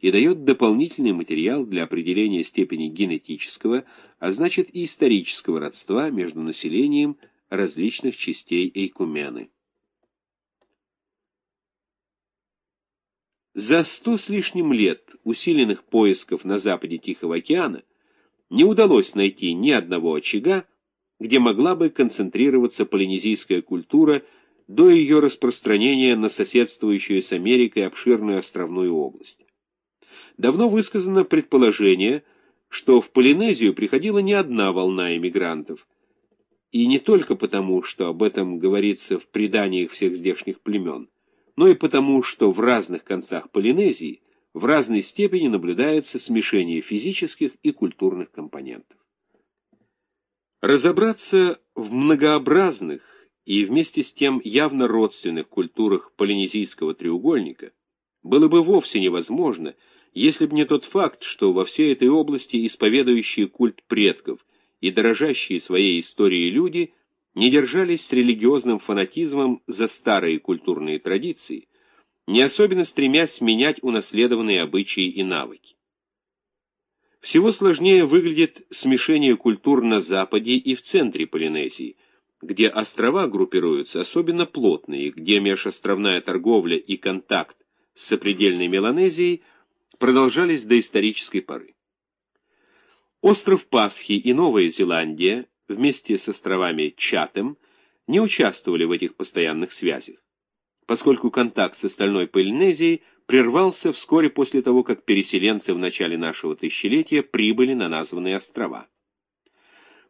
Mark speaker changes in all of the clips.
Speaker 1: и дает дополнительный материал для определения степени генетического, а значит и исторического родства между населением различных частей Эйкумены. За сто с лишним лет усиленных поисков на западе Тихого океана не удалось найти ни одного очага, где могла бы концентрироваться полинезийская культура до ее распространения на соседствующую с Америкой обширную островную область. Давно высказано предположение, что в Полинезию приходила не одна волна эмигрантов, и не только потому, что об этом говорится в преданиях всех здешних племен, но и потому, что в разных концах Полинезии в разной степени наблюдается смешение физических и культурных компонентов. Разобраться в многообразных и вместе с тем явно родственных культурах полинезийского треугольника было бы вовсе невозможно, если бы не тот факт, что во всей этой области исповедующие культ предков и дорожащие своей историей люди – не держались с религиозным фанатизмом за старые культурные традиции, не особенно стремясь менять унаследованные обычаи и навыки. Всего сложнее выглядит смешение культур на Западе и в центре Полинезии, где острова группируются особенно плотные, где межостровная торговля и контакт с сопредельной Меланезией продолжались до исторической поры. Остров Пасхи и Новая Зеландия вместе с островами Чатем не участвовали в этих постоянных связях, поскольку контакт с остальной Полинезией прервался вскоре после того, как переселенцы в начале нашего тысячелетия прибыли на названные острова.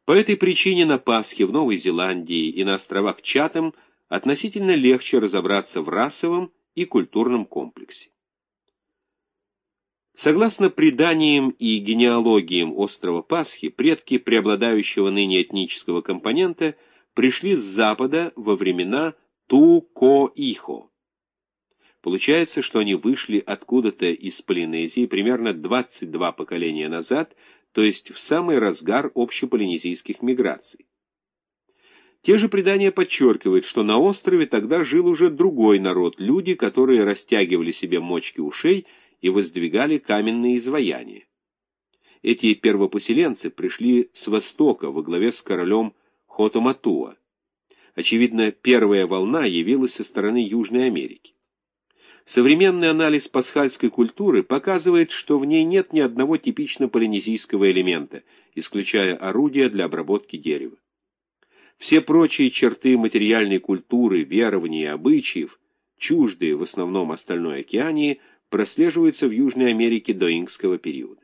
Speaker 1: По этой причине на Пасхе в Новой Зеландии и на островах Чатем относительно легче разобраться в расовом и культурном комплексе. Согласно преданиям и генеалогиям острова Пасхи, предки преобладающего ныне этнического компонента пришли с запада во времена Ту-Ко-Ихо. Получается, что они вышли откуда-то из Полинезии примерно 22 поколения назад, то есть в самый разгар общеполинезийских миграций. Те же предания подчеркивают, что на острове тогда жил уже другой народ, люди, которые растягивали себе мочки ушей и воздвигали каменные изваяния. Эти первопоселенцы пришли с востока во главе с королем Хотоматуа. Очевидно, первая волна явилась со стороны Южной Америки. Современный анализ пасхальской культуры показывает, что в ней нет ни одного типично полинезийского элемента, исключая орудия для обработки дерева. Все прочие черты материальной культуры, верований и обычаев, чуждые в основном остальной океании, прослеживается в Южной Америке до инкского периода.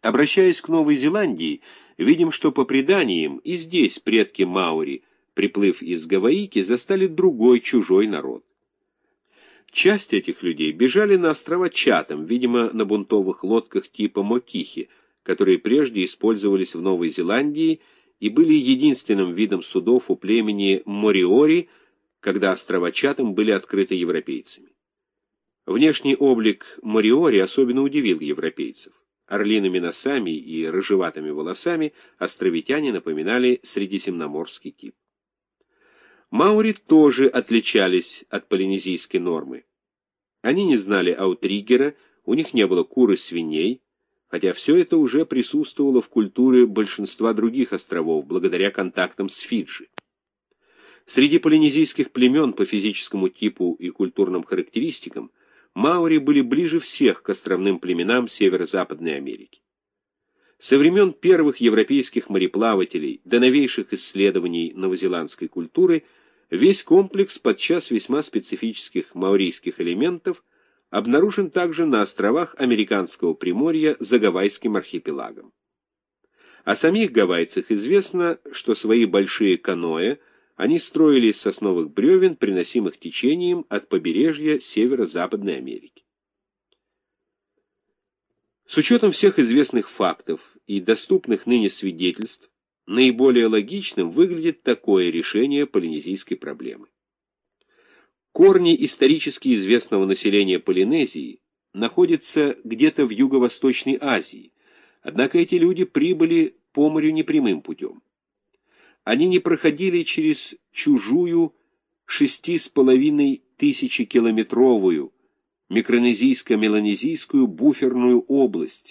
Speaker 1: Обращаясь к Новой Зеландии, видим, что по преданиям и здесь предки Маури, приплыв из Гаваики, застали другой чужой народ. Часть этих людей бежали на острова Чатам, видимо, на бунтовых лодках типа Мокихи, которые прежде использовались в Новой Зеландии и были единственным видом судов у племени Мориори, когда острова Чатам были открыты европейцами. Внешний облик Мориори особенно удивил европейцев. Орлиными носами и рыжеватыми волосами островитяне напоминали средиземноморский тип. Маури тоже отличались от полинезийской нормы. Они не знали аутригера, у них не было кур и свиней, хотя все это уже присутствовало в культуре большинства других островов благодаря контактам с Фиджи. Среди полинезийских племен по физическому типу и культурным характеристикам Маори были ближе всех к островным племенам Северо-Западной Америки. Со времен первых европейских мореплавателей до новейших исследований новозеландской культуры весь комплекс подчас весьма специфических маорийских элементов обнаружен также на островах американского Приморья за Гавайским архипелагом. О самих гавайцах известно, что свои большие каноэ – они строили из сосновых бревен, приносимых течением от побережья Северо-Западной Америки. С учетом всех известных фактов и доступных ныне свидетельств, наиболее логичным выглядит такое решение полинезийской проблемы. Корни исторически известного населения Полинезии находятся где-то в Юго-Восточной Азии, однако эти люди прибыли по морю непрямым путем они не проходили через чужую шести с половиной тысячи километровую микронезийско-меланезийскую буферную область,